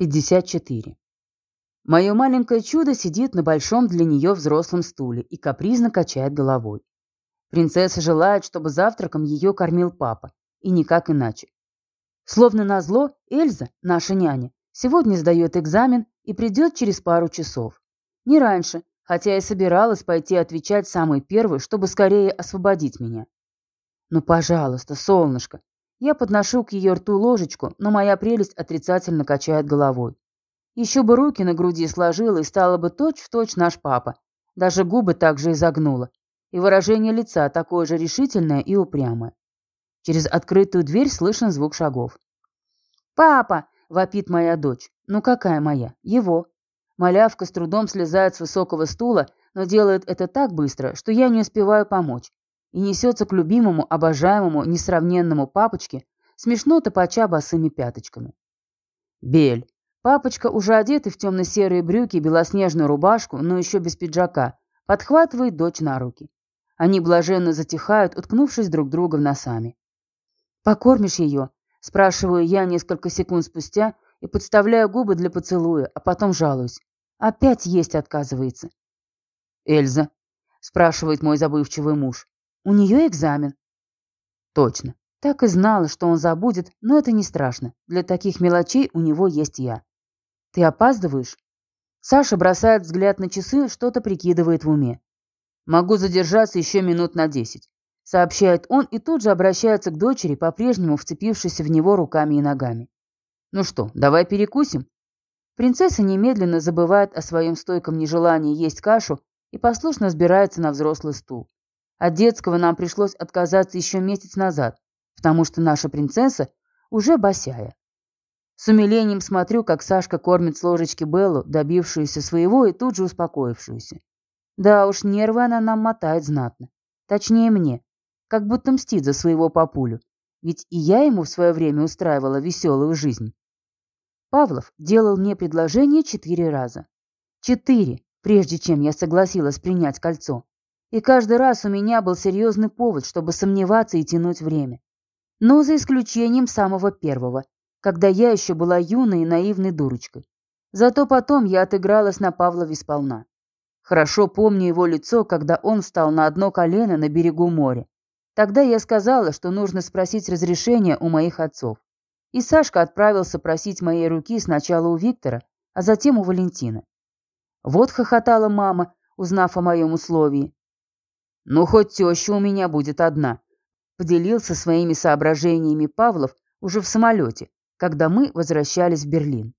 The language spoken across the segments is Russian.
54. Мое маленькое чудо сидит на большом для нее взрослом стуле и капризно качает головой. Принцесса желает, чтобы завтраком ее кормил папа, и никак иначе. Словно назло, Эльза, наша няня, сегодня сдает экзамен и придет через пару часов. Не раньше, хотя и собиралась пойти отвечать самый первый, чтобы скорее освободить меня. Ну, пожалуйста, солнышко, я подношу к ее рту ложечку, но моя прелесть отрицательно качает головой. Еще бы руки на груди сложила и стала бы точь-в-точь точь наш папа. Даже губы также изогнула. И выражение лица такое же решительное и упрямое. Через открытую дверь слышен звук шагов. «Папа!» — вопит моя дочь. «Ну какая моя? Его!» Малявка с трудом слезает с высокого стула, но делает это так быстро, что я не успеваю помочь и несется к любимому, обожаемому, несравненному папочке, смешно топача босыми пяточками. Бель. Папочка, уже одетый в темно-серые брюки и белоснежную рубашку, но еще без пиджака, подхватывает дочь на руки. Они блаженно затихают, уткнувшись друг друга в носами. «Покормишь ее?» – спрашиваю я несколько секунд спустя и подставляю губы для поцелуя, а потом жалуюсь. Опять есть отказывается. «Эльза?» – спрашивает мой забывчивый муж. У нее экзамен. Точно. Так и знала, что он забудет, но это не страшно. Для таких мелочей у него есть я. Ты опаздываешь? Саша бросает взгляд на часы, что-то прикидывает в уме. Могу задержаться еще минут на десять. Сообщает он и тут же обращается к дочери, по-прежнему вцепившейся в него руками и ногами. Ну что, давай перекусим? Принцесса немедленно забывает о своем стойком нежелании есть кашу и послушно сбирается на взрослый стул. От детского нам пришлось отказаться еще месяц назад, потому что наша принцесса уже босяя. С умилением смотрю, как Сашка кормит с ложечки Беллу, добившуюся своего и тут же успокоившуюся. Да уж, нервы она нам мотает знатно. Точнее мне, как будто мстит за своего папулю. Ведь и я ему в свое время устраивала веселую жизнь. Павлов делал мне предложение четыре раза. Четыре, прежде чем я согласилась принять кольцо. И каждый раз у меня был серьезный повод, чтобы сомневаться и тянуть время. Но за исключением самого первого, когда я еще была юной и наивной дурочкой. Зато потом я отыгралась на Павлове сполна. Хорошо помню его лицо, когда он встал на одно колено на берегу моря. Тогда я сказала, что нужно спросить разрешения у моих отцов. И Сашка отправился просить моей руки сначала у Виктора, а затем у Валентина. Вот хохотала мама, узнав о моем условии. «Ну, хоть теща у меня будет одна», — поделился своими соображениями Павлов уже в самолете, когда мы возвращались в Берлин.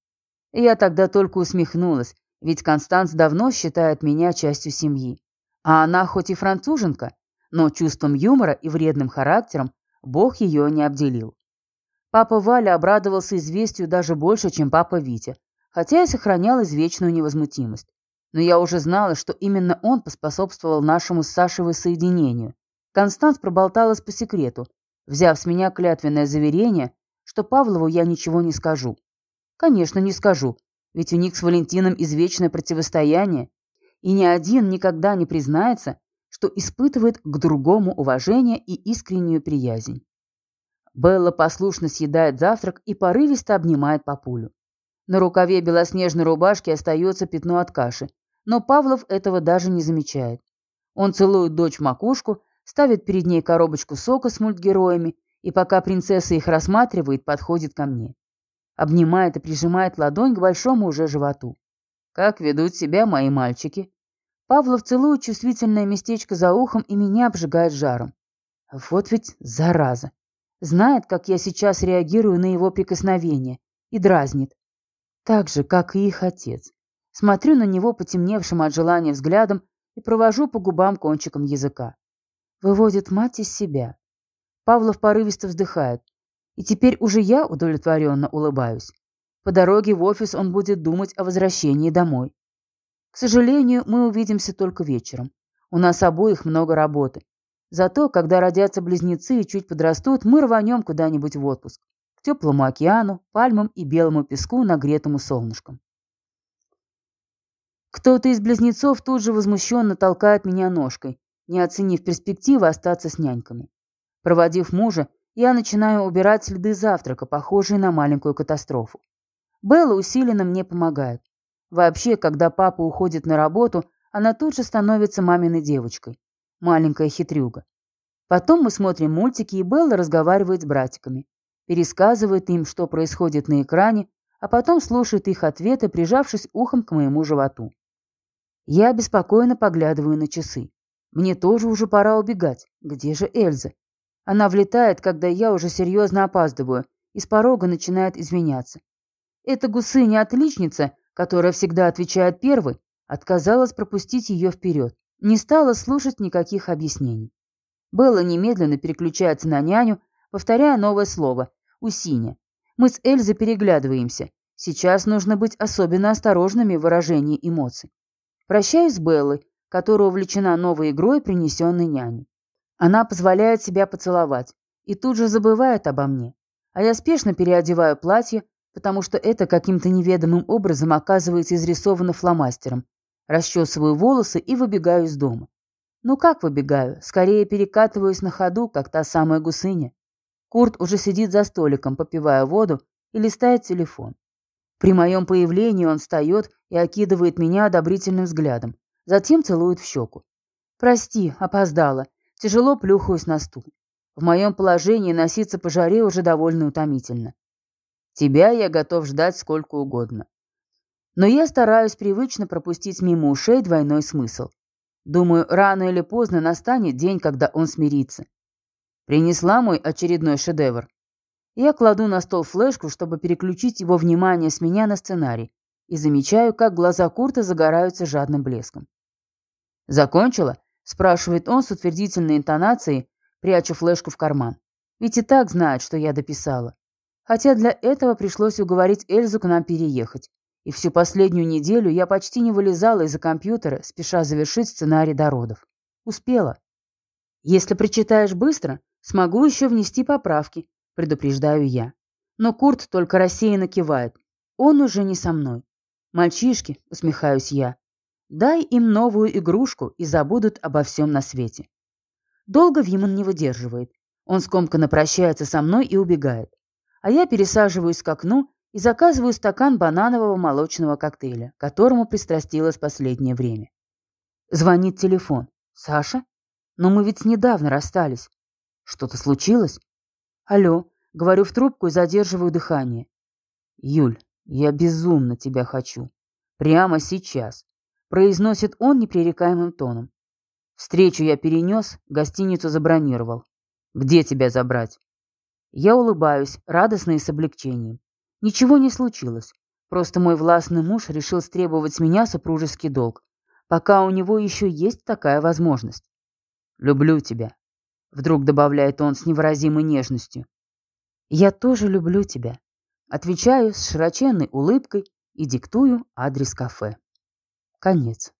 Я тогда только усмехнулась, ведь Констанс давно считает меня частью семьи. А она хоть и француженка, но чувством юмора и вредным характером Бог ее не обделил. Папа Валя обрадовался известию даже больше, чем папа Витя, хотя и сохранял извечную невозмутимость но я уже знала, что именно он поспособствовал нашему с Сашей воссоединению. Констанс проболталась по секрету, взяв с меня клятвенное заверение, что Павлову я ничего не скажу. Конечно, не скажу, ведь у них с Валентином извечное противостояние, и ни один никогда не признается, что испытывает к другому уважение и искреннюю приязнь. Белла послушно съедает завтрак и порывисто обнимает папулю. На рукаве белоснежной рубашки остается пятно от каши, но Павлов этого даже не замечает. Он целует дочь в макушку, ставит перед ней коробочку сока с мультгероями, и пока принцесса их рассматривает, подходит ко мне. Обнимает и прижимает ладонь к большому уже животу. «Как ведут себя мои мальчики?» Павлов целует чувствительное местечко за ухом и меня обжигает жаром. Вот ведь зараза. Знает, как я сейчас реагирую на его прикосновение, и дразнит. Так же, как и их отец. Смотрю на него потемневшим от желания взглядом и провожу по губам кончиком языка. Выводит мать из себя. Павлов порывисто вздыхает. И теперь уже я удовлетворенно улыбаюсь. По дороге в офис он будет думать о возвращении домой. К сожалению, мы увидимся только вечером. У нас обоих много работы. Зато, когда родятся близнецы и чуть подрастут, мы рванем куда-нибудь в отпуск. К теплому океану, пальмам и белому песку, нагретому солнышком. Кто-то из близнецов тут же возмущенно толкает меня ножкой, не оценив перспективы остаться с няньками. Проводив мужа, я начинаю убирать следы завтрака, похожие на маленькую катастрофу. Белла усиленно мне помогает. Вообще, когда папа уходит на работу, она тут же становится маминой девочкой. Маленькая хитрюга. Потом мы смотрим мультики, и Белла разговаривает с братиками. Пересказывает им, что происходит на экране, а потом слушает их ответы, прижавшись ухом к моему животу. Я беспокойно поглядываю на часы. Мне тоже уже пора убегать. Где же Эльза? Она влетает, когда я уже серьезно опаздываю, и с порога начинает извиняться. Эта гусыня-отличница, которая всегда отвечает первой, отказалась пропустить ее вперед, не стала слушать никаких объяснений. Белла немедленно переключается на няню, повторяя новое слово «усиня». Мы с Эльзой переглядываемся. Сейчас нужно быть особенно осторожными в выражении эмоций. Прощаюсь с Беллой, которая увлечена новой игрой, принесенной няней. Она позволяет себя поцеловать и тут же забывает обо мне. А я спешно переодеваю платье, потому что это каким-то неведомым образом оказывается изрисовано фломастером. Расчесываю волосы и выбегаю из дома. Ну как выбегаю? Скорее перекатываюсь на ходу, как та самая гусыня. Курт уже сидит за столиком, попивая воду и листает телефон. При моем появлении он встает и окидывает меня одобрительным взглядом, затем целует в щеку. «Прости, опоздала. Тяжело плюхаюсь на стул. В моем положении носиться по жаре уже довольно утомительно. Тебя я готов ждать сколько угодно. Но я стараюсь привычно пропустить мимо ушей двойной смысл. Думаю, рано или поздно настанет день, когда он смирится. Принесла мой очередной шедевр. Я кладу на стол флешку, чтобы переключить его внимание с меня на сценарий, и замечаю, как глаза Курта загораются жадным блеском. «Закончила?» – спрашивает он с утвердительной интонацией, пряча флешку в карман. Ведь и так знает, что я дописала. Хотя для этого пришлось уговорить Эльзу к нам переехать. И всю последнюю неделю я почти не вылезала из-за компьютера, спеша завершить сценарий до родов. Успела. Если прочитаешь быстро, смогу еще внести поправки, предупреждаю я. Но Курт только рассеянно кивает. Он уже не со мной. Мальчишки, усмехаюсь я, дай им новую игрушку и забудут обо всем на свете. Долго Виман не выдерживает. Он скомканно прощается со мной и убегает. А я пересаживаюсь к окну и заказываю стакан бананового молочного коктейля, которому пристрастилась последнее время. Звонит телефон. «Саша? Но мы ведь недавно расстались. Что-то случилось?» «Алло», — говорю в трубку и задерживаю дыхание. «Юль, я безумно тебя хочу. Прямо сейчас», — произносит он непререкаемым тоном. «Встречу я перенес, гостиницу забронировал. Где тебя забрать?» Я улыбаюсь, радостно и с облегчением. Ничего не случилось. Просто мой властный муж решил стребовать с меня супружеский долг, пока у него еще есть такая возможность. «Люблю тебя», — вдруг добавляет он с невыразимой нежностью. «Я тоже люблю тебя», — отвечаю с широченной улыбкой и диктую адрес кафе. Конец.